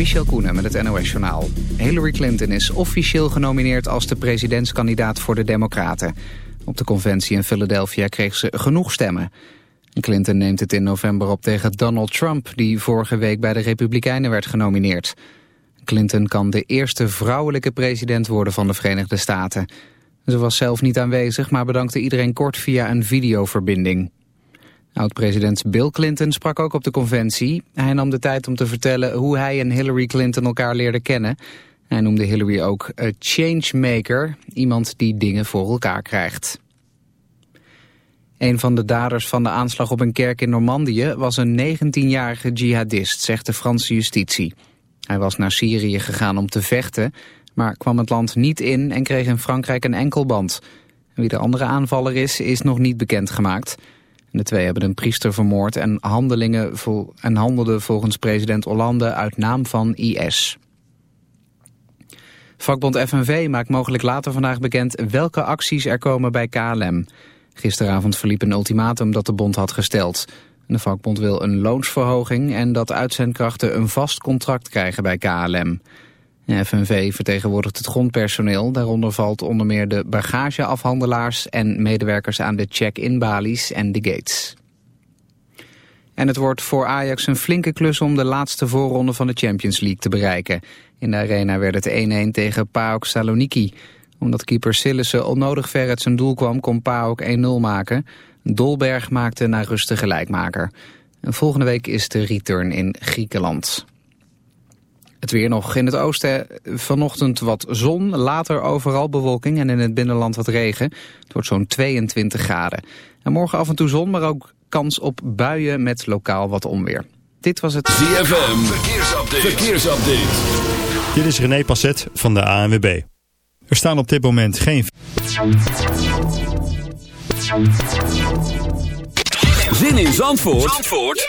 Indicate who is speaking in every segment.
Speaker 1: Michel Koenen met het NOS-journaal. Hillary Clinton is officieel genomineerd als de presidentskandidaat voor de Democraten. Op de conventie in Philadelphia kreeg ze genoeg stemmen. Clinton neemt het in november op tegen Donald Trump... die vorige week bij de Republikeinen werd genomineerd. Clinton kan de eerste vrouwelijke president worden van de Verenigde Staten. Ze was zelf niet aanwezig, maar bedankte iedereen kort via een videoverbinding. Oud-president Bill Clinton sprak ook op de conventie. Hij nam de tijd om te vertellen hoe hij en Hillary Clinton elkaar leerden kennen. Hij noemde Hillary ook een changemaker, iemand die dingen voor elkaar krijgt. Een van de daders van de aanslag op een kerk in Normandië was een 19-jarige jihadist, zegt de Franse justitie. Hij was naar Syrië gegaan om te vechten, maar kwam het land niet in en kreeg in Frankrijk een enkelband. Wie de andere aanvaller is, is nog niet bekendgemaakt... gemaakt. De twee hebben een priester vermoord en, handelingen en handelden volgens president Hollande uit naam van IS. Vakbond FNV maakt mogelijk later vandaag bekend welke acties er komen bij KLM. Gisteravond verliep een ultimatum dat de bond had gesteld. De vakbond wil een loonsverhoging en dat uitzendkrachten een vast contract krijgen bij KLM. FNV vertegenwoordigt het grondpersoneel. Daaronder valt onder meer de bagageafhandelaars en medewerkers aan de check-in balies en de gates. En het wordt voor Ajax een flinke klus om de laatste voorronde van de Champions League te bereiken. In de arena werd het 1-1 tegen PAOK Saloniki. Omdat keeper Sillissen onnodig ver uit zijn doel kwam, kon PAOK 1-0 maken. Dolberg maakte naar rust de gelijkmaker. volgende week is de return in Griekenland. Het weer nog in het oosten. Vanochtend wat zon, later overal bewolking en in het binnenland wat regen. Het wordt zo'n 22 graden. En morgen af en toe zon, maar ook kans op buien met lokaal wat onweer. Dit was het
Speaker 2: ZFM Verkeersupdate. Verkeersupdate.
Speaker 3: Dit is René Passet van de ANWB. Er staan op dit moment geen...
Speaker 2: Zin in Zandvoort? Zandvoort?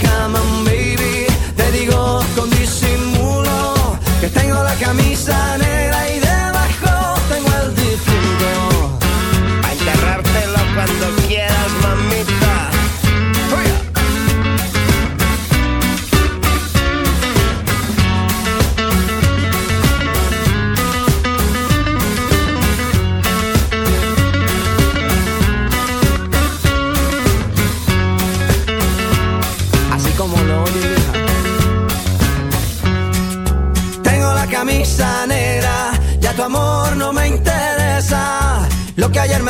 Speaker 4: a baby, te digo con disimulo que tengo la camisa negra y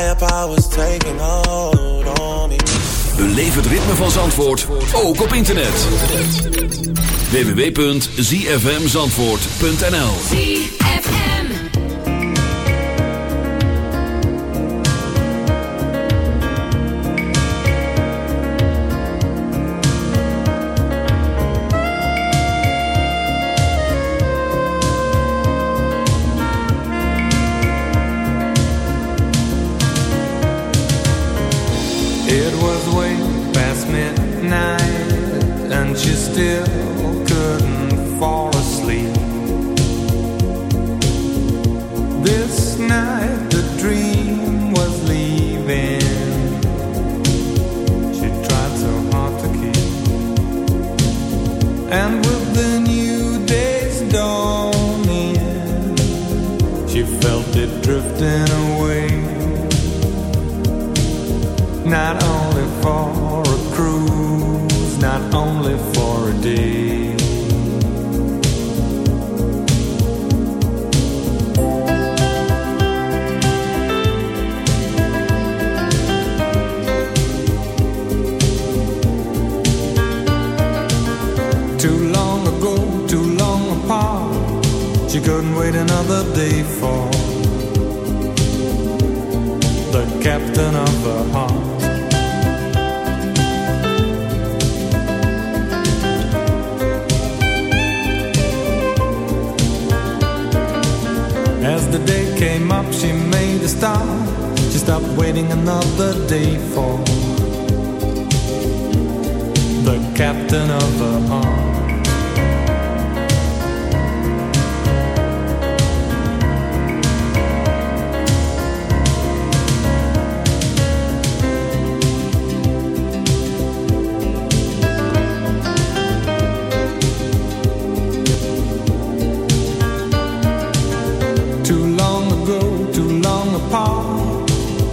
Speaker 5: higher powers taking hold on het ritme van Zandvoort, ook op internet. www.zfmzandvoort.nl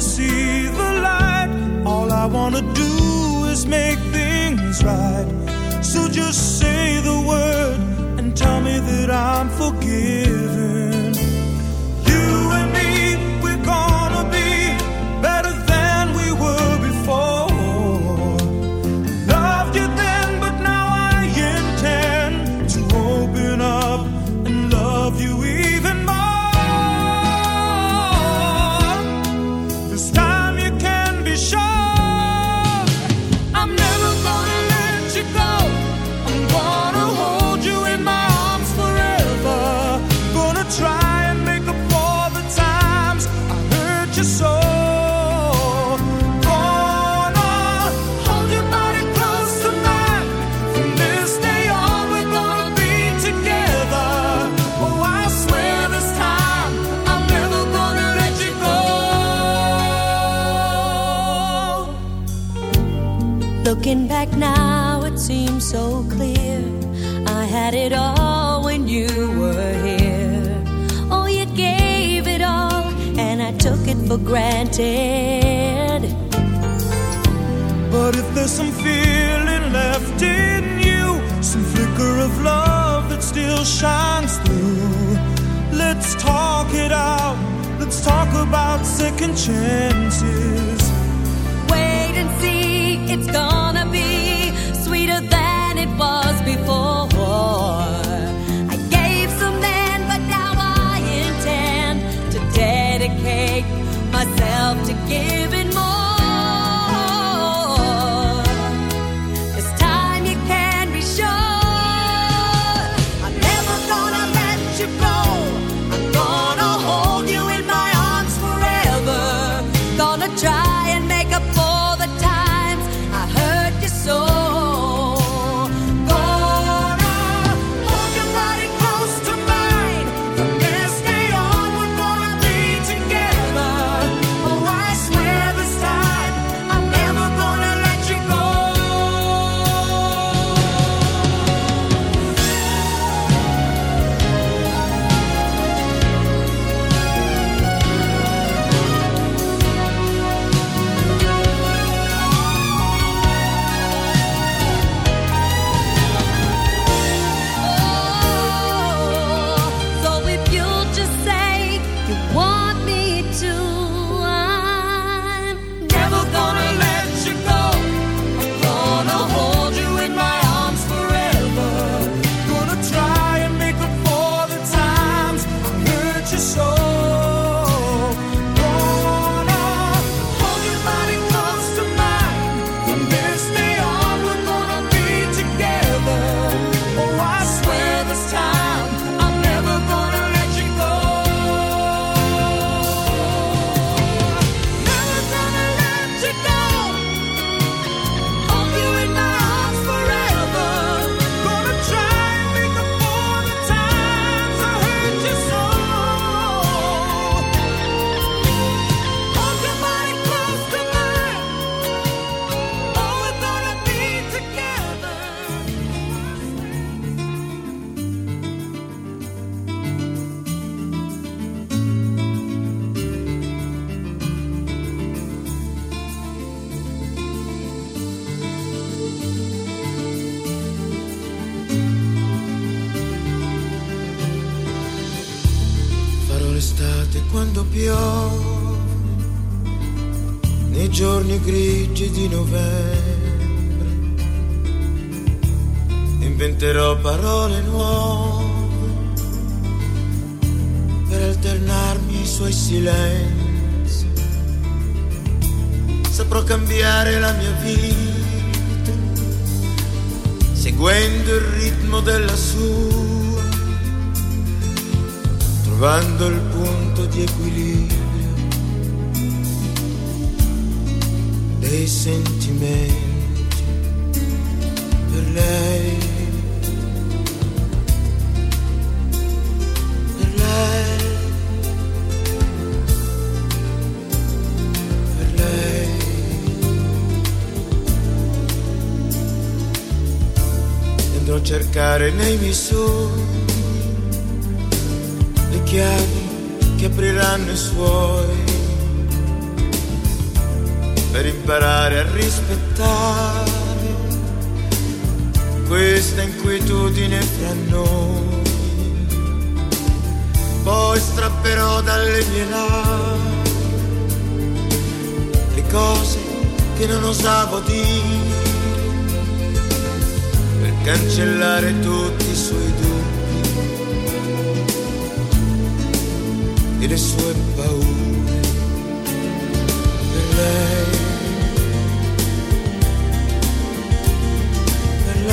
Speaker 6: see the
Speaker 7: light. All I wanna do is make things right. So just say the word and tell me that I'm forgiven.
Speaker 8: granted.
Speaker 7: But if there's some feeling left in you, some flicker of love that still shines through, let's talk it out. Let's talk about second chances.
Speaker 8: Wait and see, it's gonna be sweeter than it was before. I gave some then, but now I intend to dedicate help to
Speaker 9: give it aspettare questa inquietudine fra noi. Poi strapperò dalle mie lacrime le cose che non osavo dire per cancellare tutti i suoi dubbi e le sue paure per lei.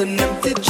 Speaker 2: an empty. chair.